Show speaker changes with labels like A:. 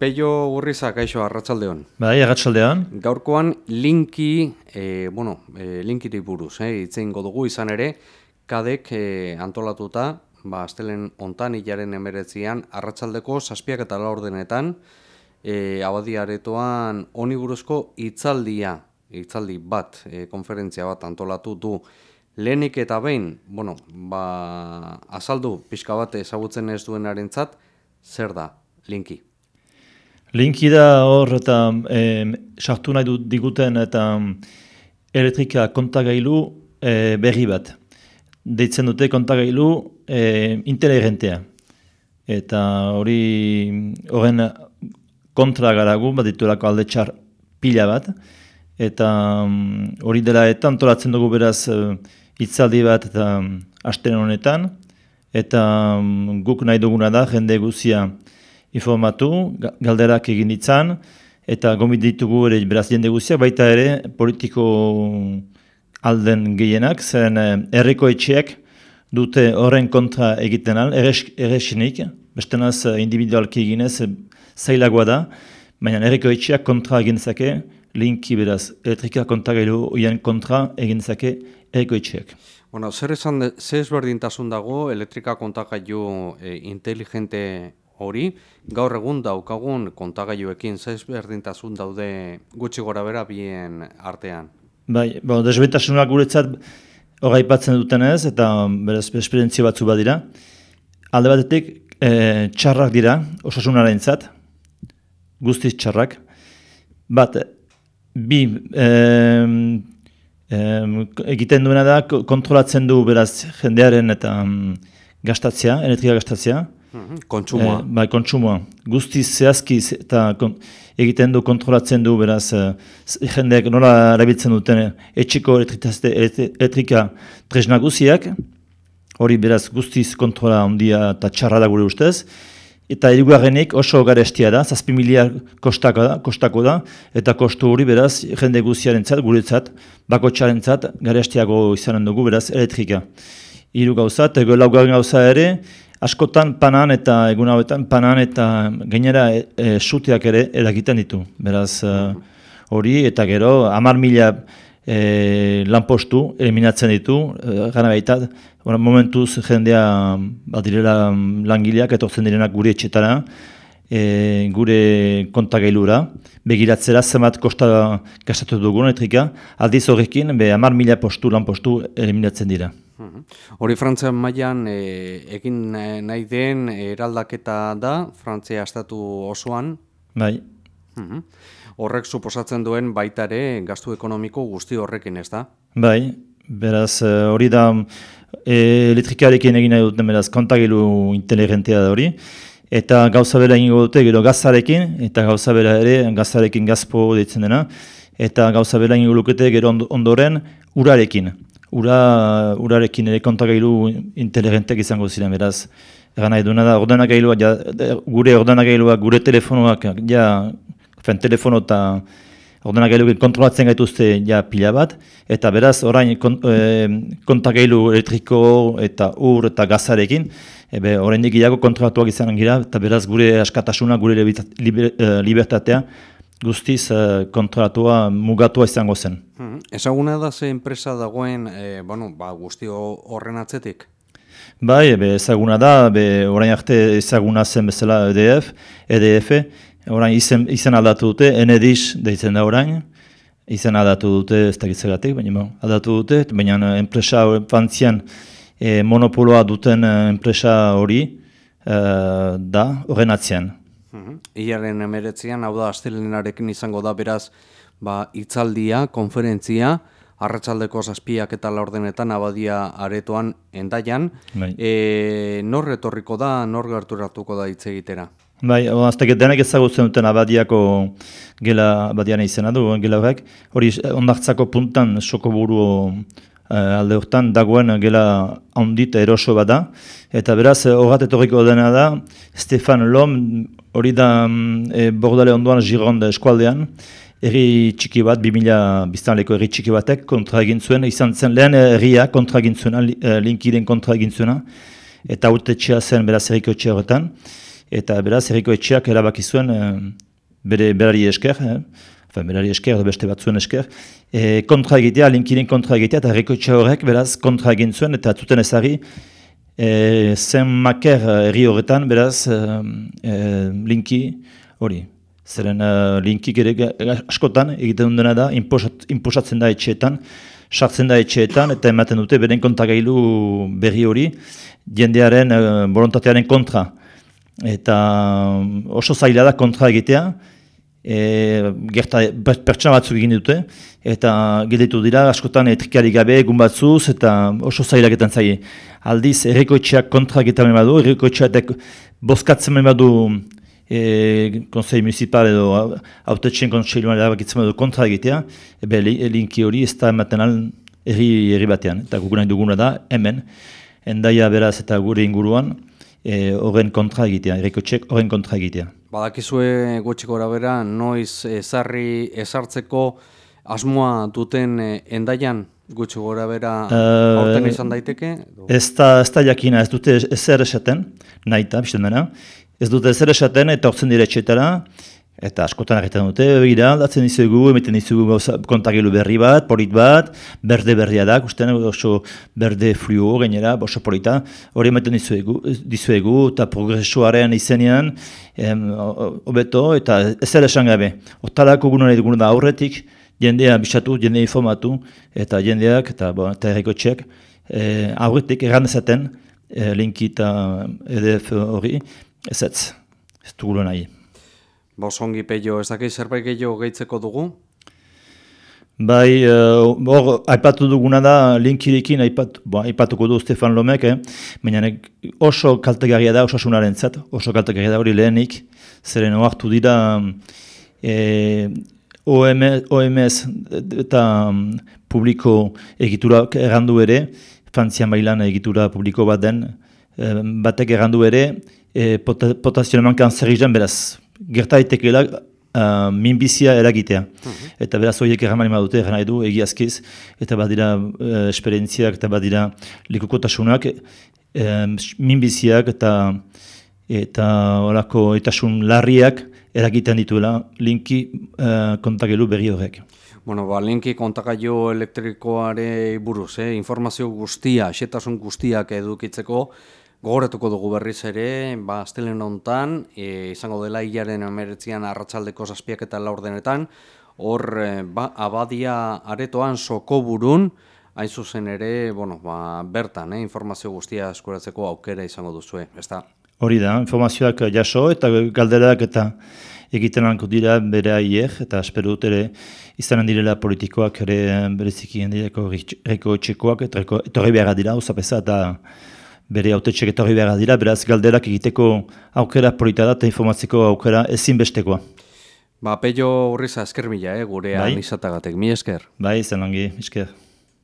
A: Peio Urriza, kaixo, arratsaldeon.
B: Bai, arratsaldeon.
A: Gaurkoan linki, e, bueno, e, linkiri buruz, eh, itzein dugu izan ere, kadek e, antolatuta, ba, astelen ontan hilaren emeretzian, arratsaldeko zazpiak eta laurdenetan, e, abadiaretoan honi buruzko itzaldia, itzaldi bat, e, konferentzia bat antolatu du, lehenik eta behin, bueno, ba, azaldu pixka bat ezagutzen ez duenarentzat, zer da, linki?
B: Linki da hor eta sartu nahi dut diguten eta elektrika kontagailu e, berri bat. Deitzen dute kontagailu e, inteligentea. Eta hori horren kontra garagu, bat ditulako alde txar pila bat. Eta hori dela eta antolatzen dugu beraz e, itzaldi bat eta hasten honetan. Eta guk nahi duguna da jende guzia informatu, galderak egin ditzan, eta gomit ditugu ere beraz jende guztiak, baita ere politiko alden gehienak, zen eh, herriko etxeak dute horren kontra egiten al, erresinik, beste naz eh, individualki eginez eh, zailagoa da, baina herriko etxeak kontra egin zake, linki beraz, elektrika kontra gailu oien kontra egin zake herriko etxeak.
A: Bueno, zer esan, zer ezberdintasun dago elektrika kontagailu e, inteligente hori, gaur egun daukagun kontagailuekin zaiz berdintasun daude gutxi gora bera bien artean.
B: Bai, bon, desbentasunak guretzat hori ipatzen duten ez, eta berez esperientzia batzu badira. Alde batetik, e, txarrak dira, osasunaren zat, guztiz txarrak. Bat, bi, e, e, egiten duena da, kontrolatzen du beraz jendearen eta um, gastatzea, energia gastatzea,
A: Kontsumoa.
B: E, bai, kontsumoa. Guztiz zehazki eta egiten du, kontrolatzen du, beraz, e, jendeak nola erabiltzen duten etxiko elektrika tresna guziak, hori beraz guztiz kontrola ondia eta txarra da gure ustez, eta erugarrenik oso garestia da, zazpi miliar kostako da, kostako da, eta kostu hori beraz jende guziaren zat, guretzat, bako txaren zat, garestiago izanen dugu beraz elektrika. Hiru gauza, eta laugarren gauza ere, askotan panan eta egun hauetan panan eta gainera e, e, suteak ere eragiten ditu. Beraz e, hori eta gero hamar mila e, lanpostu eliminatzen ditu, e, gana baita, momentuz jendea badirela langileak etortzen direnak gure etxetara, e, gure kontagailura, begiratzera zenbat kosta gastatu dugun etrika, aldiz horrekin, be hamar mila postu lanpostu eliminatzen dira.
A: Hori Frantzia mailan e, egin nahi den eraldaketa da, Frantzia estatu osoan.
B: Bai.
A: Horrek suposatzen duen baita ere gastu ekonomiko guzti horrekin, ez da?
B: Bai, beraz eh, hori da e, elektrikarekin egin nahi duten beraz kontagilu inteligentea da hori. Eta gauza bera egingo dute gero gazarekin, eta gauza bera ere gazarekin gazpo ditzen dena. Eta gauza bera egingo lukete gero ondoren urarekin ura, urarekin ere kontagailu inteligentek izango ziren, beraz, egan nahi duena da, ordenagailua, ja, gure ordenagailuak, gure telefonoak, ja, fen telefono eta ordenagailu kontrolatzen gaituzte ja pila bat, eta beraz, orain kont, e, kontagailu elektriko eta ur eta gazarekin, ebe, orain dikiago kontrolatuak izan gira, eta beraz, gure askatasuna, gure eh, libertatea, guztiz uh, kontratua mugatua izango zen.
A: Hmm. Ezaguna da ze enpresa dagoen e, bueno, ba, guzti horren atzetik?
B: Bai, ebe, ezaguna da, be, orain arte ezaguna zen bezala EDF, EDF, orain izen, izen aldatu dute, Enedis deitzen da orain, izen aldatu dute ez dakitzegatik, baina aldatu dute, baina enpresa fantzian e, monopoloa duten enpresa hori da horren atzean.
A: Iaren emeretzean, hau da, astelenarekin izango da, beraz, ba, itzaldia, konferentzia, arratsaldeko zazpiak eta laurdenetan abadia aretoan endaian. Bai. E, nor retorriko da, nor gerturatuko da hitz egitera?
B: Bai, aztek denek ezagutzen duten abadiako gela abadian izena du, gela horrek. Hori ondartzako puntan soko buru uh, alde hortan dagoen gela ondit eroso bada. Eta beraz, horret etorriko dena da, Stefan Lom, hori da e, bordale ondoan Gironde eskualdean, erri txiki bat, 2000 biztanleko erri txiki batek kontra egin zuen, izan zen lehen erria kontra egin zuena, linkiden kontra egin zuena, eta urte txea zen beraz erriko txea horretan. eta beraz herriko etxeak erabaki zuen e, bere berari esker, eh? Enfin, berari esker edo beste batzuen esker, e, kontra egitea, linkiren kontra egitea, eta herriko etxe horrek beraz kontra egin zuen, eta zuten ezari, zen maker herri horretan, beraz, e, linki hori. Zeren uh, linkik ere askotan egiten dena da, inposatzen da etxeetan, sartzen da etxeetan, eta ematen dute beren kontagailu berri hori, jendearen uh, borontatearen kontra. Eta oso zaila da kontra egitea, e, gerta pertsona batzuk egin dute, eta gelditu dira askotan etrikari gabe egun batzuz, eta oso zailaketan zaie. Aldiz, errekoetxeak kontra egiten badu, errekoetxeak bozkatzen badu e, konsei municipal edo autetxen konseiluan erabakitzen edo kontra egitea, ebe linki hori ez da ematen al erri, batean. Eta gugunak duguna da, hemen, endaia beraz eta gure inguruan, e, horren kontra egitea, erreko txek horren kontra egitea.
A: Badakizue gutxiko bera, noiz ezarri ezartzeko asmoa duten e, endaian gutxi gora bera uh, aurten izan daiteke?
B: Ez da, ez da jakina, ez dute ezer esaten, nahi eta, dena. Ez dute zer esaten eta hortzen dire etxetara, eta askotan egiten dute, begira, datzen dizugu, emeten dizugu kontagilu berri bat, polit bat, berde berria da, usten, oso berde fluo gainera, oso polita, hori emeten dizuegu, dizuegu eta progresoaren izenean, hobeto, eta ez ere esan gabe. Hortalako gunon edo da aurretik, jendea bisatu, jendea informatu, eta jendeak, eta, bo, eta erreko txek, e, aurretik errandezaten, e, linki eta EDF hori, Ez ez, ez dugu nahi.
A: Bosongi peio, ez dakit zerbait gehiago gehitzeko dugu?
B: Bai, uh, hor, aipatu duguna da, linkirekin aipat, bo, aipatuko du Stefan Lomek, eh? baina oso kaltegarria da osasunaren zat, oso kaltegarria da hori lehenik, zeren oartu dira eh, OMS, OMS eta um, publiko egiturak errandu ere, Frantzian bailan egitura publiko bat den, eh, batek errandu ere, e, potazio emankan zer izan, beraz, gerta itekeela uh, minbizia eragitea. Mhm. Eta beraz, horiek erramani dute, erran nahi du, egiazkiz, eta badira uh, esperientziak, eta badira likukotasunak, uh, minbiziak eta eta horako etasun larriak eragiten dituela linki uh, kontakelu berri horrek.
A: Bueno, ba, linki kontakailu elektrikoare buruz, eh? informazio guztia, xetasun guztiak edukitzeko, Gogoratuko dugu berriz ere, ba, astelen hontan, e, izango dela hilaren emeretzian arratsaldeko zazpiak eta laurdenetan, hor, e, ba, abadia aretoan soko burun, hain zuzen ere, bueno, ba, bertan, eh, informazio guztia eskuratzeko aukera izango duzu, ez da?
B: Hori da, informazioak jaso eta galderak eta egiten lanko dira bere aier, eta espero dut ere izanen direla politikoak ere bereziki direko reko txekoak, eta etorri beharra dira, usapesa eta bere autetxek etorri behar dira, beraz galderak egiteko aukera polita da eta informatzeko aukera ezinbestekoa.
A: Ba, peio horriza esker mila, eh, gure bai? izatagatek, mi esker.
B: Bai, zen langi, esker.